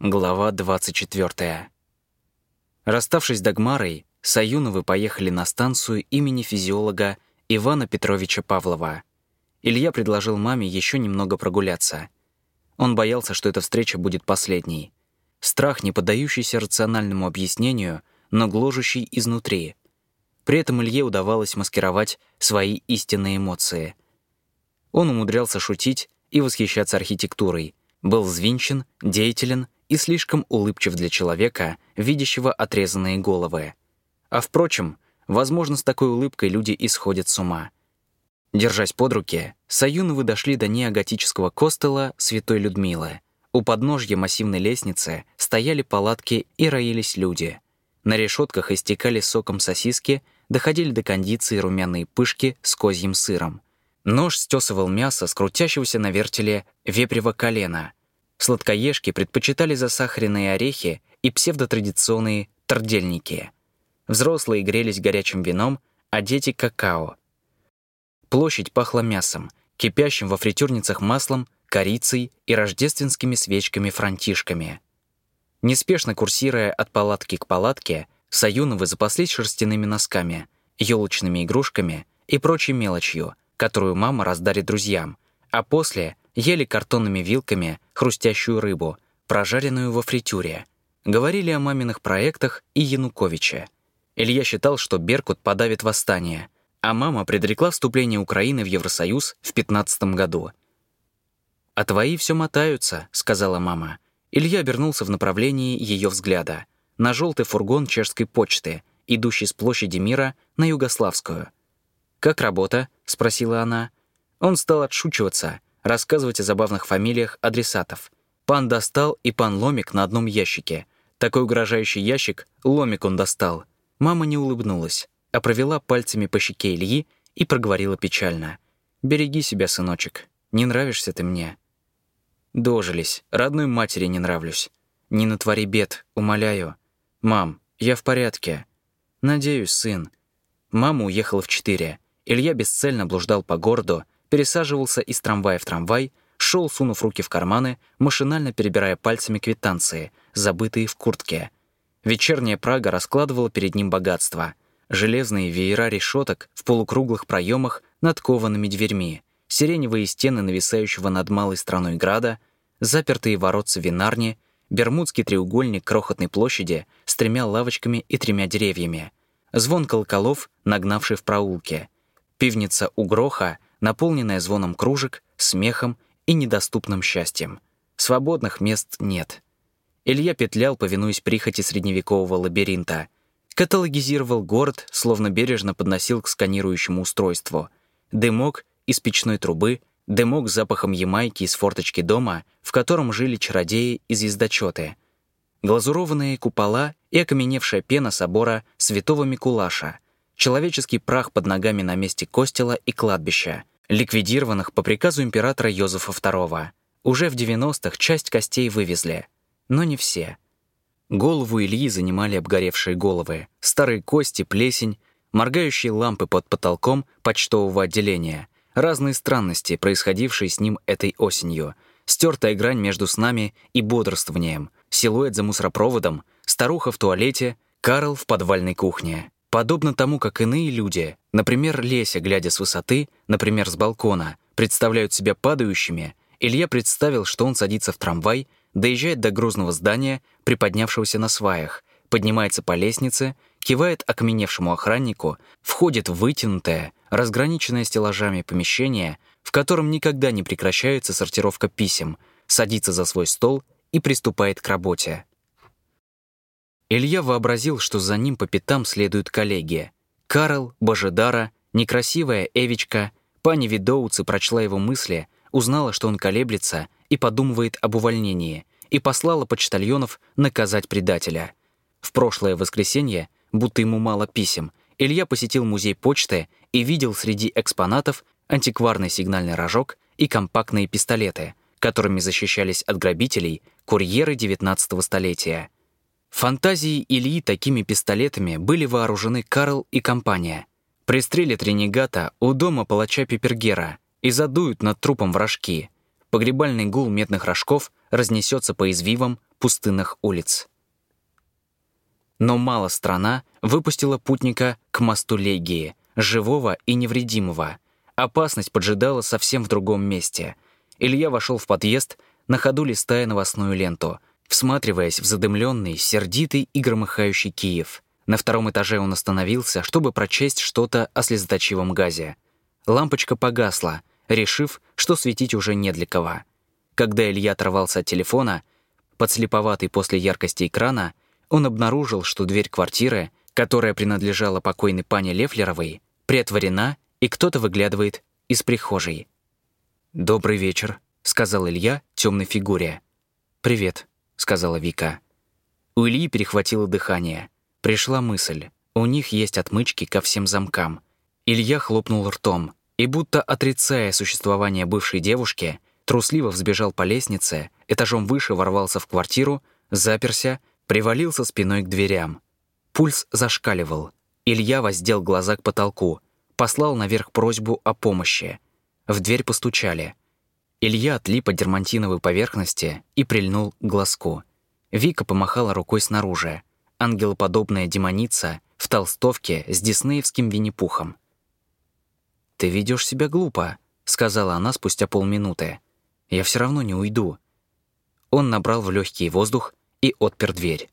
Глава 24. Расставшись с Дагмарой, Саюновы поехали на станцию имени физиолога Ивана Петровича Павлова. Илья предложил маме еще немного прогуляться. Он боялся, что эта встреча будет последней. Страх, не поддающийся рациональному объяснению, но гложущий изнутри. При этом Илье удавалось маскировать свои истинные эмоции. Он умудрялся шутить и восхищаться архитектурой, был взвинчен, деятелен — и слишком улыбчив для человека, видящего отрезанные головы. А впрочем, возможно, с такой улыбкой люди исходят с ума. Держась под руки, Саюновы дошли до неоготического костела Святой Людмилы. У подножья массивной лестницы стояли палатки и роились люди. На решетках истекали соком сосиски, доходили до кондиции румяные пышки с козьим сыром. Нож стесывал мясо с крутящегося на вертеле вепрево колена — Сладкоежки предпочитали засахаренные орехи и псевдотрадиционные тордельники. Взрослые грелись горячим вином, а дети — какао. Площадь пахла мясом, кипящим во фритюрницах маслом, корицей и рождественскими свечками-франтишками. Неспешно курсируя от палатки к палатке, Саюновы запаслись шерстяными носками, елочными игрушками и прочей мелочью, которую мама раздарит друзьям, а после ели картонными вилками хрустящую рыбу, прожаренную во фритюре. Говорили о маминых проектах и Януковиче. Илья считал, что Беркут подавит восстание, а мама предрекла вступление Украины в Евросоюз в 15 году. «А твои все мотаются», — сказала мама. Илья обернулся в направлении ее взгляда. На желтый фургон чешской почты, идущий с площади мира на Югославскую. «Как работа?» — спросила она. Он стал отшучиваться — рассказывать о забавных фамилиях адресатов. Пан достал и пан Ломик на одном ящике. Такой угрожающий ящик Ломик он достал. Мама не улыбнулась, а провела пальцами по щеке Ильи и проговорила печально. «Береги себя, сыночек. Не нравишься ты мне». Дожились. Родной матери не нравлюсь. Не натвори бед, умоляю. Мам, я в порядке. Надеюсь, сын. Мама уехала в четыре. Илья бесцельно блуждал по городу, пересаживался из трамвая в трамвай, шел, сунув руки в карманы, машинально перебирая пальцами квитанции, забытые в куртке. Вечерняя Прага раскладывала перед ним богатство. Железные веера решеток в полукруглых проемах над коваными дверьми, сиреневые стены нависающего над малой страной града, запертые воротца винарни, бермудский треугольник крохотной площади с тремя лавочками и тремя деревьями, звон колоколов, нагнавший в проулке, пивница у гроха — наполненная звоном кружек, смехом и недоступным счастьем. Свободных мест нет. Илья петлял, повинуясь прихоти средневекового лабиринта. Каталогизировал город, словно бережно подносил к сканирующему устройству. Дымок из печной трубы, дымок с запахом ямайки из форточки дома, в котором жили чародеи и звездочеты. Глазурованные купола и окаменевшая пена собора Святого Микулаша — человеческий прах под ногами на месте костела и кладбища, ликвидированных по приказу императора Йозефа II. Уже в 90-х часть костей вывезли, но не все. Голову Ильи занимали обгоревшие головы, старые кости, плесень, моргающие лампы под потолком почтового отделения, разные странности, происходившие с ним этой осенью, стертая грань между снами и бодрствованием, силуэт за мусоропроводом, старуха в туалете, Карл в подвальной кухне. Подобно тому, как иные люди, например, Леся, глядя с высоты, например, с балкона, представляют себя падающими, Илья представил, что он садится в трамвай, доезжает до грузного здания, приподнявшегося на сваях, поднимается по лестнице, кивает окаменевшему охраннику, входит в вытянутое, разграниченное стеллажами помещение, в котором никогда не прекращается сортировка писем, садится за свой стол и приступает к работе. Илья вообразил, что за ним по пятам следуют коллеги. Карл, Божедара, некрасивая Эвичка, пани Видоуцы прочла его мысли, узнала, что он колеблется и подумывает об увольнении, и послала почтальонов наказать предателя. В прошлое воскресенье, будто ему мало писем, Илья посетил музей почты и видел среди экспонатов антикварный сигнальный рожок и компактные пистолеты, которыми защищались от грабителей курьеры XIX столетия — Фантазии Ильи такими пистолетами были вооружены Карл и компания. Пристрелят ренегата у дома палача Пипергера и задуют над трупом вражки. Погребальный гул медных рожков разнесется по извивам, пустынных улиц. Но мало страна выпустила путника к мосту Легии, живого и невредимого. Опасность поджидала совсем в другом месте. Илья вошел в подъезд, на ходу листая новостную ленту, всматриваясь в задымленный, сердитый и громыхающий Киев. На втором этаже он остановился, чтобы прочесть что-то о слезоточивом газе. Лампочка погасла, решив, что светить уже не для кого. Когда Илья оторвался от телефона, подслеповатый после яркости экрана, он обнаружил, что дверь квартиры, которая принадлежала покойной пане Лефлеровой, приотворена, и кто-то выглядывает из прихожей. «Добрый вечер», — сказал Илья темной фигуре. «Привет», — сказала Вика. У Ильи перехватило дыхание. Пришла мысль. У них есть отмычки ко всем замкам. Илья хлопнул ртом и, будто отрицая существование бывшей девушки, трусливо взбежал по лестнице, этажом выше ворвался в квартиру, заперся, привалился спиной к дверям. Пульс зашкаливал. Илья воздел глаза к потолку, послал наверх просьбу о помощи. В дверь постучали. Илья отлип от дермантиновой поверхности и прильнул к глазку. Вика помахала рукой снаружи. Ангелоподобная демоница в толстовке с диснеевским винни-пухом. «Ты ведешь себя глупо», — сказала она спустя полминуты. «Я все равно не уйду». Он набрал в легкий воздух и отпер дверь.